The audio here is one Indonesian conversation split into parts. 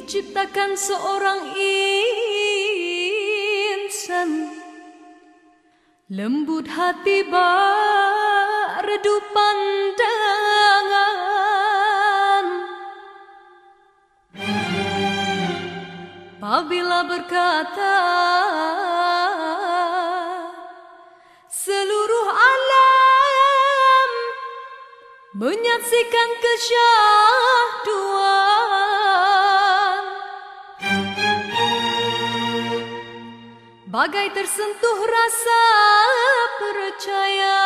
diciptakan seorang insan. Lembut hati bak redup pandangan. Apabila berkata seluruh alam menyaksikan kesyahduan bagai tersentuh rasa percaya.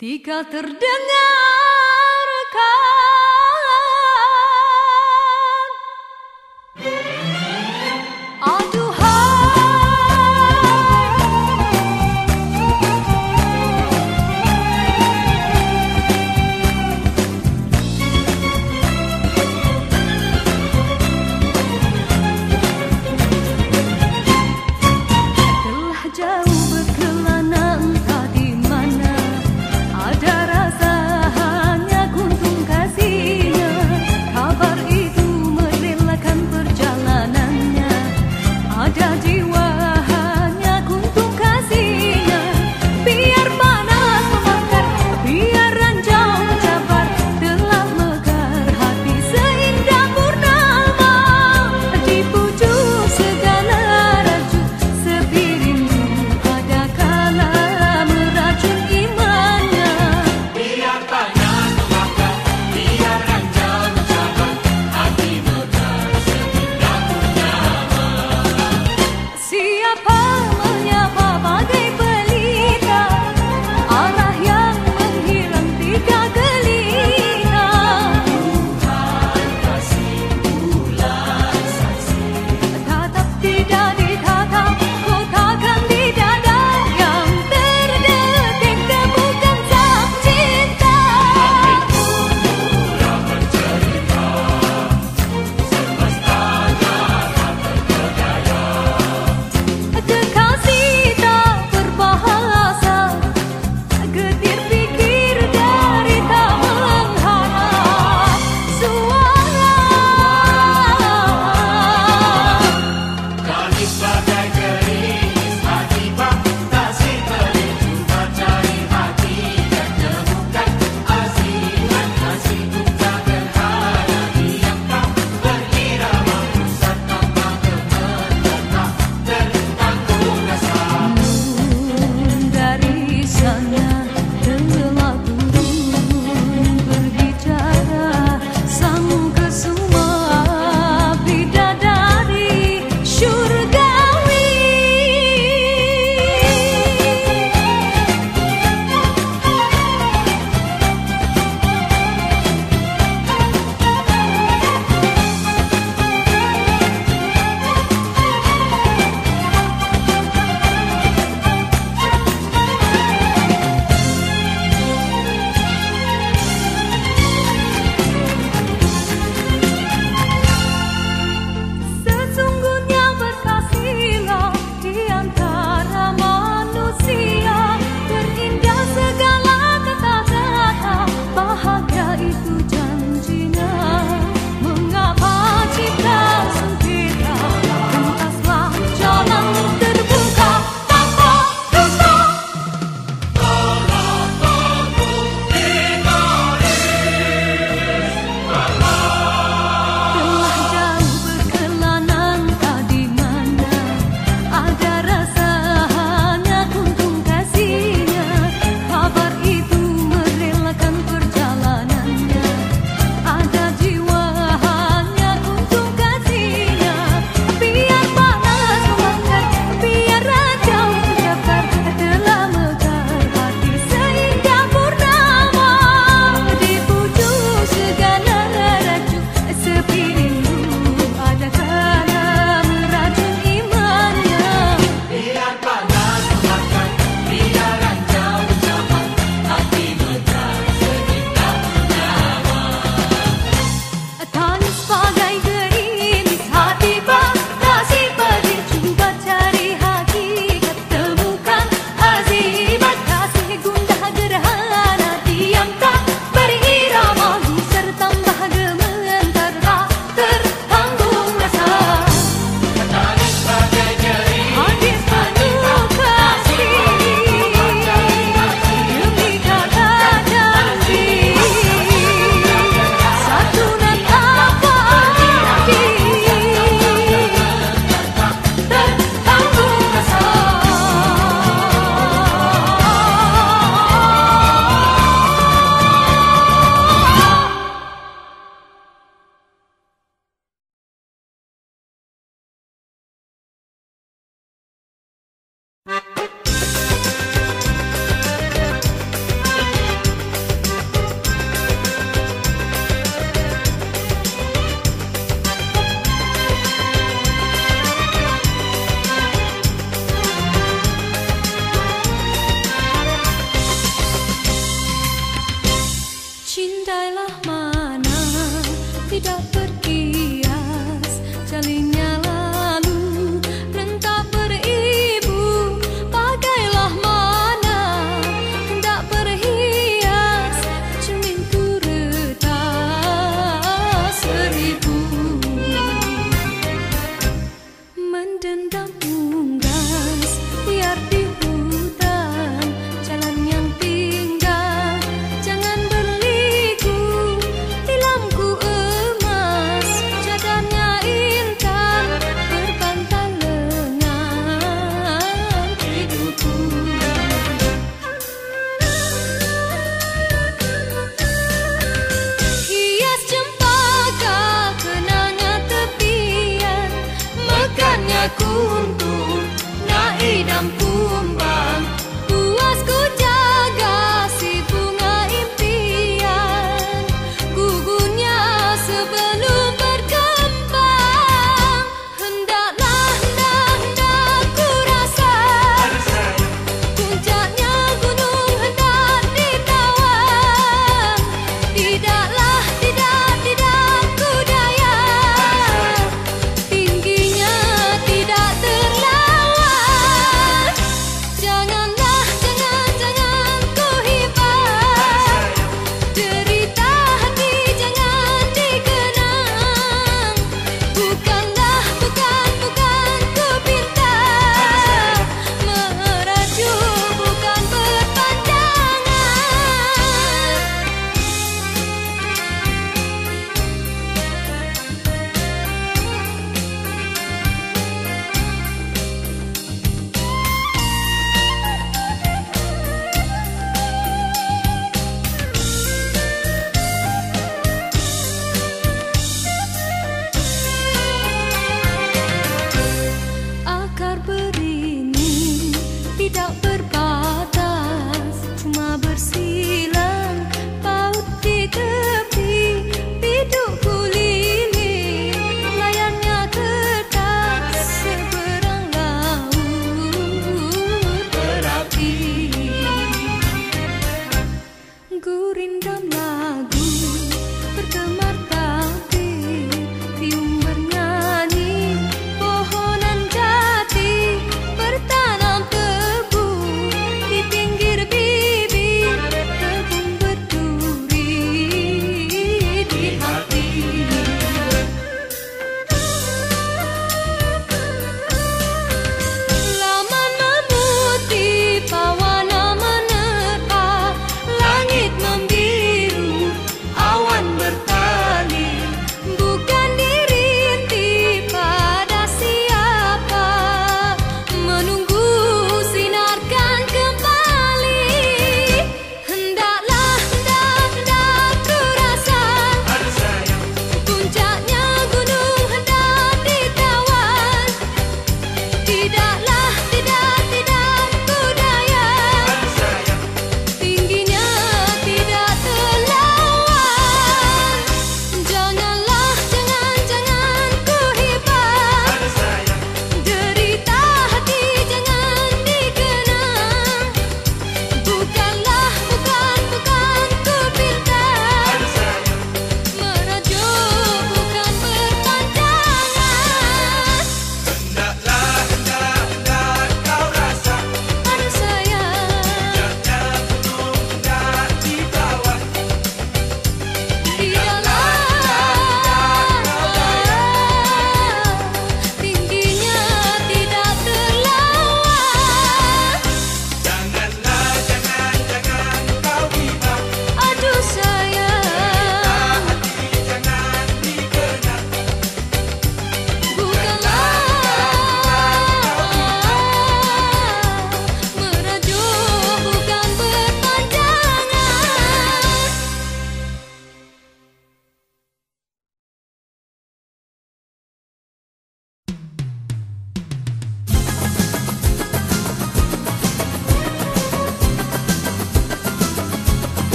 Tika terdengarkan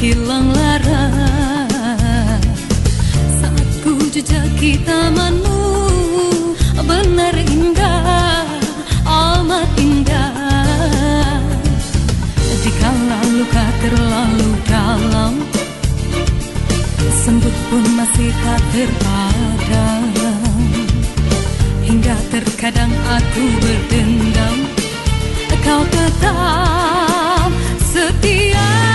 hilang lara. Saat ku jejaki tamanmu Benar indah, amat indah. Jika luka terlalu dalam sembut pun masih tak terpadam Hingga terkadang aku berdendam Kau tetap setia.